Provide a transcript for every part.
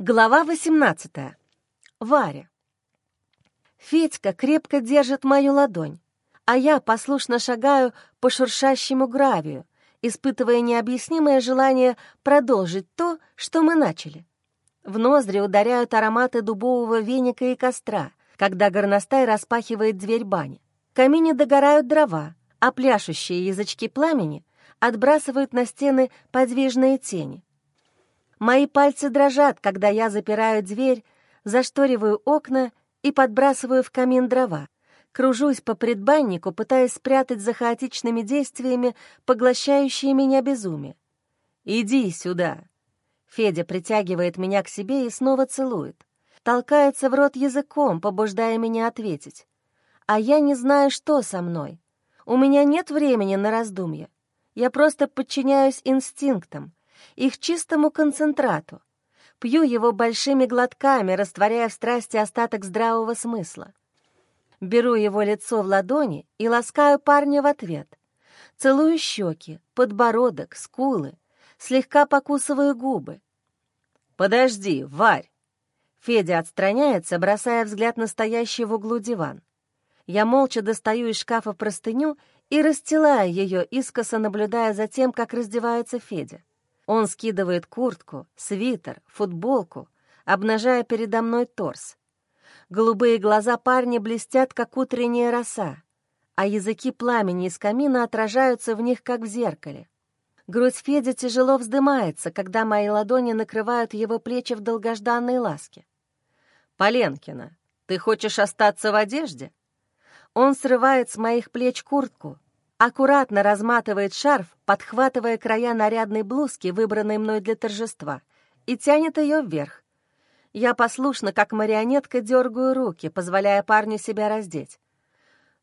Глава 18. Варя. Федька крепко держит мою ладонь, а я послушно шагаю по шуршащему гравию, испытывая необъяснимое желание продолжить то, что мы начали. В ноздри ударяют ароматы дубового веника и костра, когда горностай распахивает дверь бани. В камине догорают дрова, а пляшущие язычки пламени отбрасывают на стены подвижные тени. Мои пальцы дрожат, когда я запираю дверь, зашториваю окна и подбрасываю в камин дрова. Кружусь по предбаннику, пытаясь спрятать за хаотичными действиями поглощающие меня безумие. «Иди сюда!» Федя притягивает меня к себе и снова целует. Толкается в рот языком, побуждая меня ответить. А я не знаю, что со мной. У меня нет времени на раздумья. Я просто подчиняюсь инстинктам, их чистому концентрату. Пью его большими глотками, растворяя в страсти остаток здравого смысла. Беру его лицо в ладони и ласкаю парня в ответ. Целую щеки, подбородок, скулы, слегка покусываю губы. «Подожди, Варь!» Федя отстраняется, бросая взгляд на стоящий в углу диван. Я молча достаю из шкафа простыню и расстилаю ее, искоса наблюдая за тем, как раздевается Федя. Он скидывает куртку, свитер, футболку, обнажая передо мной торс. Голубые глаза парня блестят, как утренняя роса, а языки пламени из камина отражаются в них, как в зеркале. Грудь Феди тяжело вздымается, когда мои ладони накрывают его плечи в долгожданной ласке. «Поленкина, ты хочешь остаться в одежде?» Он срывает с моих плеч куртку, аккуратно разматывает шарф, подхватывая края нарядной блузки, выбранной мной для торжества, и тянет ее вверх. Я послушно, как марионетка, дергаю руки, позволяя парню себя раздеть.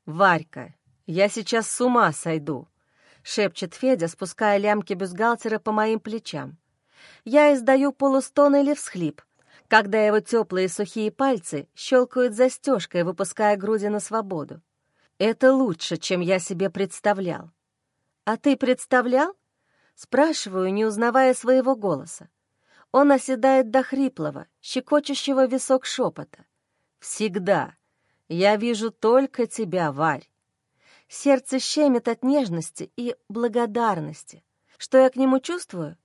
«Варька, я сейчас с ума сойду», — шепчет Федя, спуская лямки бюстгальтера по моим плечам. Я издаю полустон или всхлип, когда его теплые сухие пальцы щелкают застежкой, выпуская груди на свободу. Это лучше, чем я себе представлял. А ты представлял? Спрашиваю, не узнавая своего голоса. Он оседает до хриплого, щекочущего висок шепота. Всегда. Я вижу только тебя, Варь. Сердце щемит от нежности и благодарности. Что я к нему чувствую?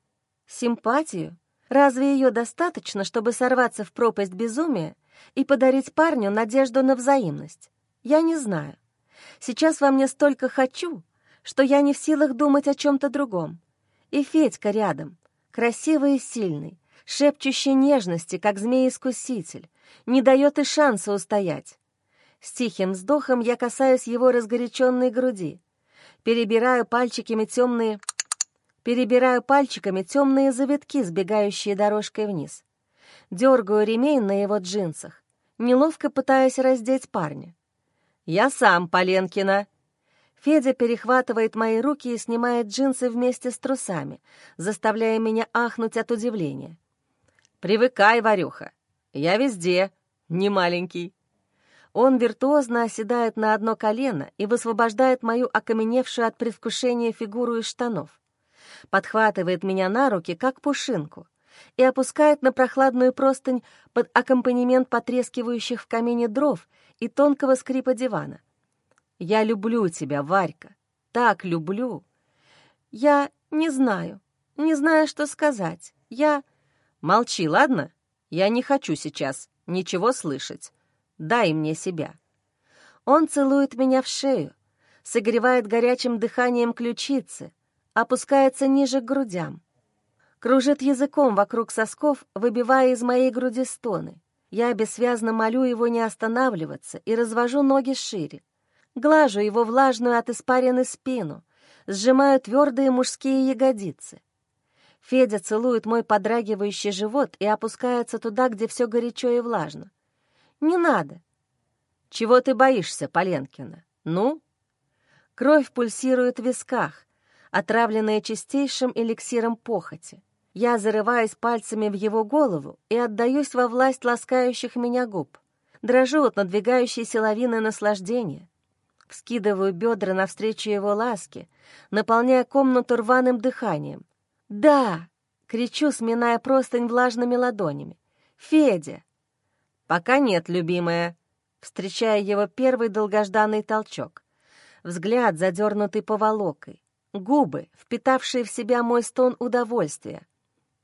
Симпатию? Разве ее достаточно, чтобы сорваться в пропасть безумия и подарить парню надежду на взаимность? Я не знаю. Сейчас во мне столько «хочу», что я не в силах думать о чем-то другом. И Федька рядом, красивый и сильный, шепчущий нежности, как змей-искуситель, не дает и шанса устоять. С тихим вздохом я касаюсь его разгоряченной груди, перебираю пальчиками темные... Перебираю пальчиками темные завитки, сбегающие дорожкой вниз. Дергаю ремень на его джинсах, неловко пытаясь раздеть парня. «Я сам, Поленкина!» Федя перехватывает мои руки и снимает джинсы вместе с трусами, заставляя меня ахнуть от удивления. «Привыкай, Варюха, я везде, не маленький». Он виртуозно оседает на одно колено и высвобождает мою окаменевшую от предвкушения фигуру из штанов. Подхватывает меня на руки, как пушинку, и опускает на прохладную простынь под аккомпанемент потрескивающих в камине дров и тонкого скрипа дивана. «Я люблю тебя, Варька, так люблю!» «Я не знаю, не знаю, что сказать. Я...» «Молчи, ладно? Я не хочу сейчас ничего слышать. Дай мне себя». Он целует меня в шею, согревает горячим дыханием ключицы, опускается ниже к грудям. Кружит языком вокруг сосков, выбивая из моей груди стоны. Я бессвязно молю его не останавливаться и развожу ноги шире. Глажу его влажную от испарины спину, сжимаю твердые мужские ягодицы. Федя целует мой подрагивающий живот и опускается туда, где все горячо и влажно. «Не надо!» «Чего ты боишься, Поленкина? Ну?» Кровь пульсирует в висках, отравленная чистейшим эликсиром похоти. Я зарываюсь пальцами в его голову и отдаюсь во власть ласкающих меня губ. Дрожу от надвигающейся лавины наслаждения. Вскидываю бедра навстречу его ласке, наполняя комнату рваным дыханием. «Да!» — кричу, сминая простынь влажными ладонями. Федя!» «Пока нет, любимая», встречая его первый долгожданный толчок. Взгляд, задернутый поволокой, губы, впитавшие в себя мой стон удовольствия.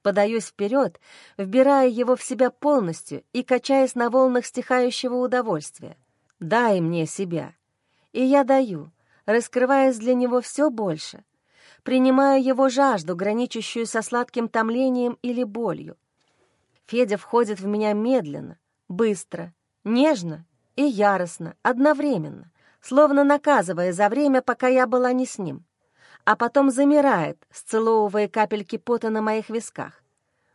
Подаюсь вперед, вбирая его в себя полностью и качаясь на волнах стихающего удовольствия. «Дай мне себя». И я даю, раскрываясь для него все больше. Принимаю его жажду, граничащую со сладким томлением или болью. Федя входит в меня медленно, быстро, нежно и яростно, одновременно, словно наказывая за время, пока я была не с ним, а потом замирает, сцеловывая капельки пота на моих висках.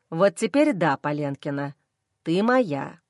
«Вот теперь да, Поленкина, ты моя».